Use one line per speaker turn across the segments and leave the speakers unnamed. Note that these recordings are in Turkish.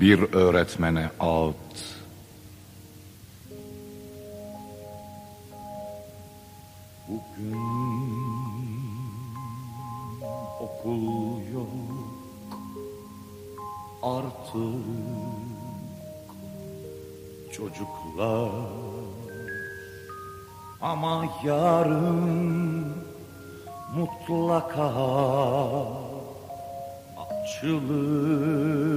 bir öğretmene ağıt. Bugün okul yok artık çocuklar ama yarın mutlaka açılır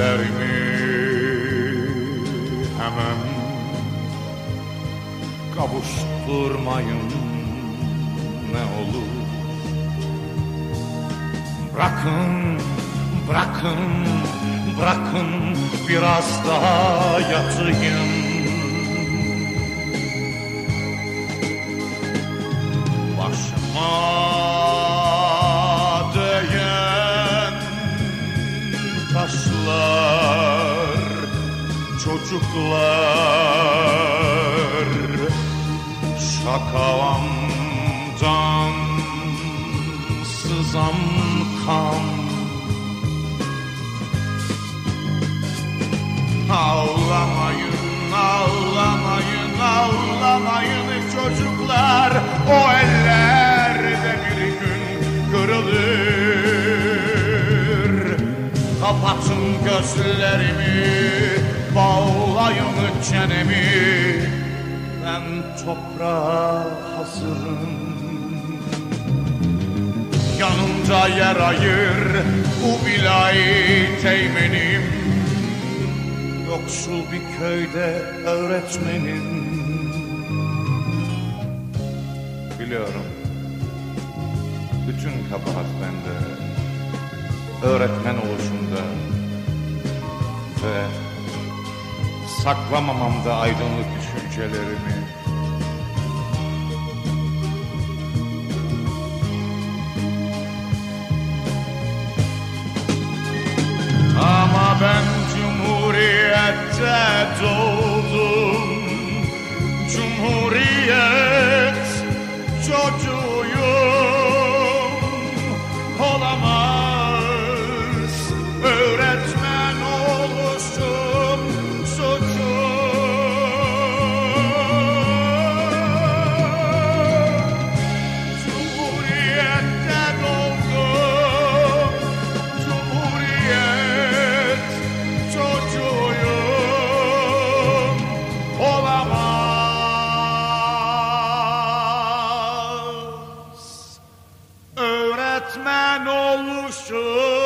Ellerimi hemen kavuşturmayın. Ne olur. Bırakın, bırakın, bırakın biraz daha yatayım. Başıma Çocuklar. Şakavamdan sızan kan. Ağlamayın, ağlamayın, ağlamayın çocuklar. O ellerde bir gün kırılır. Kapatın gözlerimi, bağlayın çenemi. Ben toprağa hazırım. Yanımda yer ayır, bu bilayı teğmenim. Yoksul bir köyde öğretmenim. Biliyorum Bütün kabahat bende. Öğretmen oluşumda Ve Saklamamam da aydınlık düşüncelerimi. Ama ben Cumhuriyet'te doğdum. Cumhuriyet çocuğuyum. Olamaz öğren Batman olmuşum.